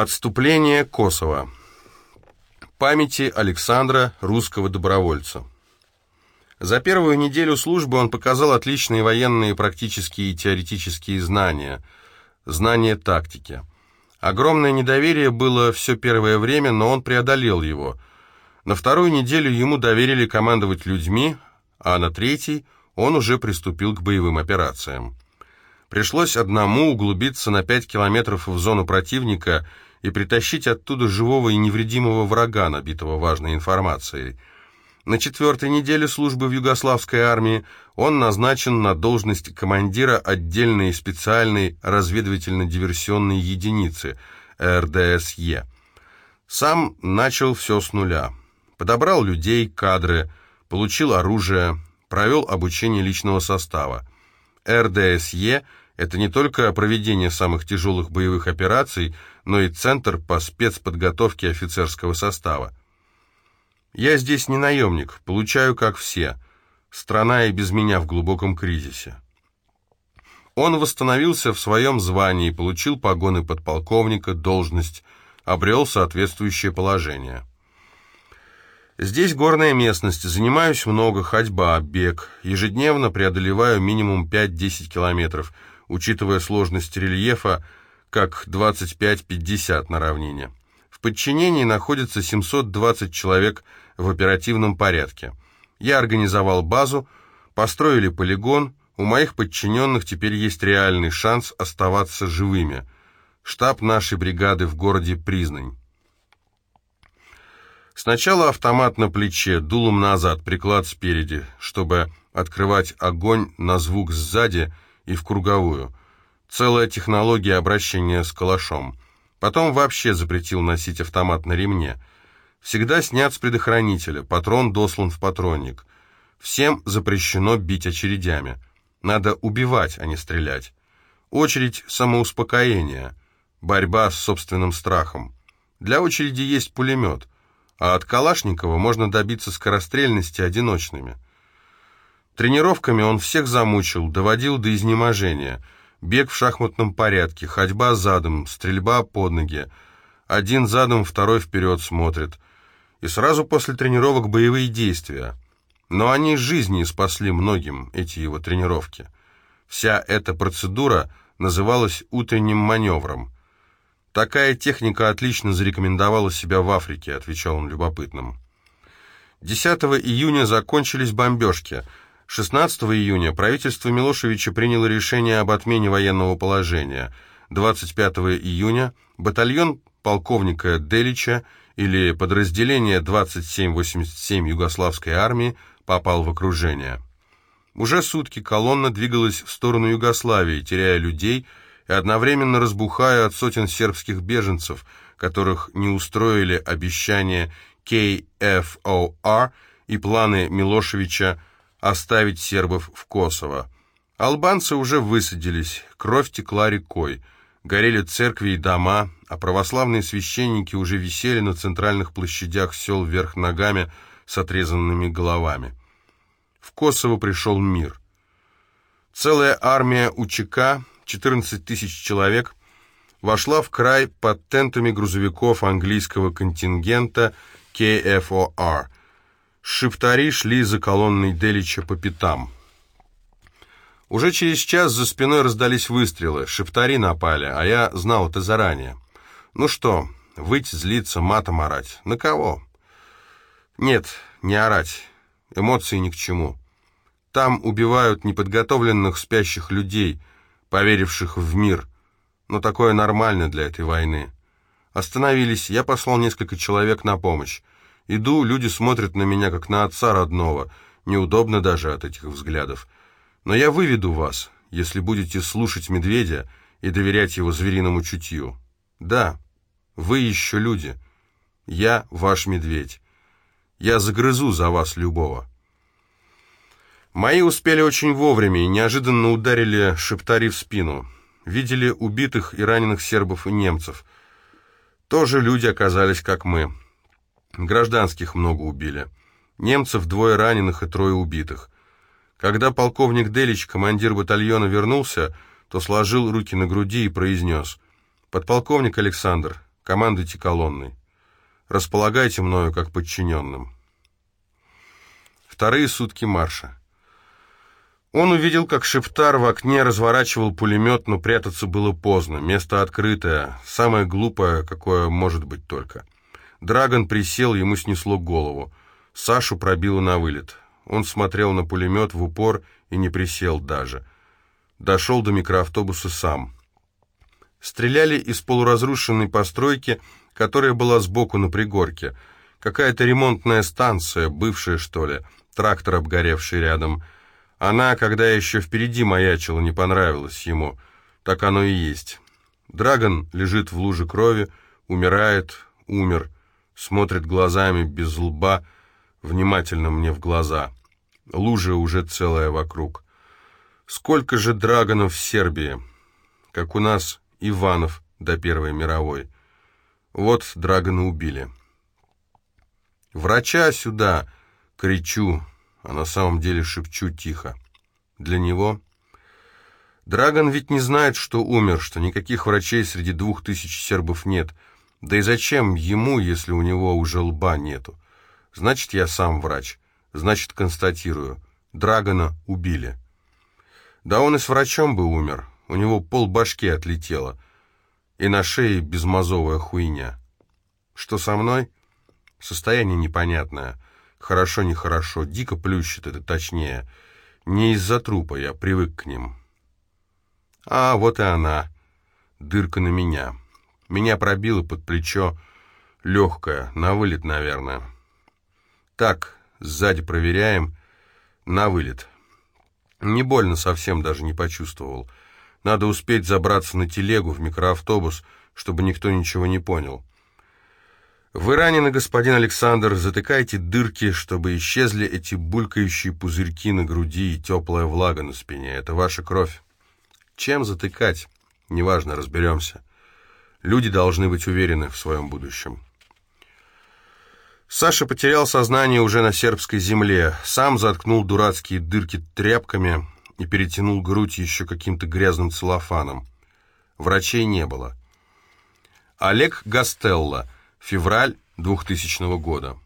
Отступление Косово. Памяти Александра, русского добровольца. За первую неделю службы он показал отличные военные практические и теоретические знания, знания тактики. Огромное недоверие было все первое время, но он преодолел его. На вторую неделю ему доверили командовать людьми, а на третий он уже приступил к боевым операциям. Пришлось одному углубиться на 5 километров в зону противника и притащить оттуда живого и невредимого врага, набитого важной информацией. На четвертой неделе службы в югославской армии он назначен на должность командира отдельной специальной разведывательно-диверсионной единицы РДСЕ. Сам начал все с нуля. Подобрал людей, кадры, получил оружие, провел обучение личного состава. РДСЕ – это не только проведение самых тяжелых боевых операций, но и Центр по спецподготовке офицерского состава. Я здесь не наемник, получаю как все. Страна и без меня в глубоком кризисе. Он восстановился в своем звании, получил погоны подполковника, должность, обрел соответствующее положение. Здесь горная местность, занимаюсь много, ходьба, бег. Ежедневно преодолеваю минимум 5-10 километров, учитывая сложность рельефа, как 25-50 на равнине. В подчинении находится 720 человек в оперативном порядке. Я организовал базу, построили полигон, у моих подчиненных теперь есть реальный шанс оставаться живыми. Штаб нашей бригады в городе Признань. Сначала автомат на плече, дулом назад, приклад спереди, чтобы открывать огонь на звук сзади и в круговую. Целая технология обращения с калашом. Потом вообще запретил носить автомат на ремне. Всегда снят с предохранителя, патрон дослан в патронник. Всем запрещено бить очередями. Надо убивать, а не стрелять. Очередь – самоуспокоение, борьба с собственным страхом. Для очереди есть пулемет – а от Калашникова можно добиться скорострельности одиночными. Тренировками он всех замучил, доводил до изнеможения. Бег в шахматном порядке, ходьба задом, стрельба под ноги. Один задом, второй вперед смотрит. И сразу после тренировок боевые действия. Но они жизни спасли многим, эти его тренировки. Вся эта процедура называлась утренним маневром – «Такая техника отлично зарекомендовала себя в Африке», — отвечал он любопытным. 10 июня закончились бомбежки. 16 июня правительство Милошевича приняло решение об отмене военного положения. 25 июня батальон полковника Делича или подразделение 2787 Югославской армии попал в окружение. Уже сутки колонна двигалась в сторону Югославии, теряя людей, и одновременно разбухая от сотен сербских беженцев, которых не устроили обещания КФОР и планы Милошевича оставить сербов в Косово. Албанцы уже высадились, кровь текла рекой, горели церкви и дома, а православные священники уже висели на центральных площадях сел вверх ногами с отрезанными головами. В Косово пришел мир. Целая армия УЧК 14 тысяч человек, вошла в край под тентами грузовиков английского контингента KFOR. Шиптари шли за колонной Делича по пятам. Уже через час за спиной раздались выстрелы, шиптари напали, а я знал это заранее. Ну что, выть, злиться, матом орать? На кого? Нет, не орать. Эмоции ни к чему. Там убивают неподготовленных спящих людей, поверивших в мир. Но такое нормально для этой войны. Остановились, я послал несколько человек на помощь. Иду, люди смотрят на меня, как на отца родного. Неудобно даже от этих взглядов. Но я выведу вас, если будете слушать медведя и доверять его звериному чутью. Да, вы еще люди. Я ваш медведь. Я загрызу за вас любого. Мои успели очень вовремя и неожиданно ударили шептари в спину. Видели убитых и раненых сербов и немцев. Тоже люди оказались, как мы. Гражданских много убили. Немцев двое раненых и трое убитых. Когда полковник Делич, командир батальона, вернулся, то сложил руки на груди и произнес. «Подполковник Александр, Командуйте колонной. Располагайте мною как подчиненным. Вторые сутки марша. Он увидел, как Шептар в окне разворачивал пулемет, но прятаться было поздно. Место открытое, самое глупое, какое может быть только. Драгон присел, ему снесло голову. Сашу пробило на вылет. Он смотрел на пулемет в упор и не присел даже. Дошел до микроавтобуса сам. Стреляли из полуразрушенной постройки, которая была сбоку на пригорке. Какая-то ремонтная станция, бывшая, что ли, трактор, обгоревший рядом — она, когда еще впереди маячила, не понравилась ему. Так оно и есть. Драгон лежит в луже крови, умирает, умер, смотрит глазами без лба, внимательно мне в глаза. Лужа уже целая вокруг. Сколько же драгонов в Сербии? Как у нас Иванов до Первой мировой. Вот драгона убили. «Врача сюда!» — кричу, а на самом деле шепчу тихо. Для него... Драгон ведь не знает, что умер, что никаких врачей среди двух тысяч сербов нет. Да и зачем ему, если у него уже лба нету? Значит, я сам врач. Значит, констатирую. Драгона убили. Да он и с врачом бы умер. У него пол башки отлетело. И на шее безмозовая хуйня. Что со мной? Состояние непонятное. Хорошо, нехорошо, дико плющит это точнее. Не из-за трупа, я привык к ним. А, вот и она. Дырка на меня. Меня пробило под плечо. Легкая, на вылет, наверное. Так, сзади проверяем. На вылет. Не больно совсем даже не почувствовал. Надо успеть забраться на телегу в микроавтобус, чтобы никто ничего не понял. Вы ранены, господин Александр, затыкайте дырки, чтобы исчезли эти булькающие пузырьки на груди и теплая влага на спине. Это ваша кровь. Чем затыкать? Неважно, разберемся. Люди должны быть уверены в своем будущем. Саша потерял сознание уже на сербской земле, сам заткнул дурацкие дырки тряпками и перетянул грудь еще каким-то грязным целлофаном. Врачей не было. Олег Гастелло – Февраль 2000 года.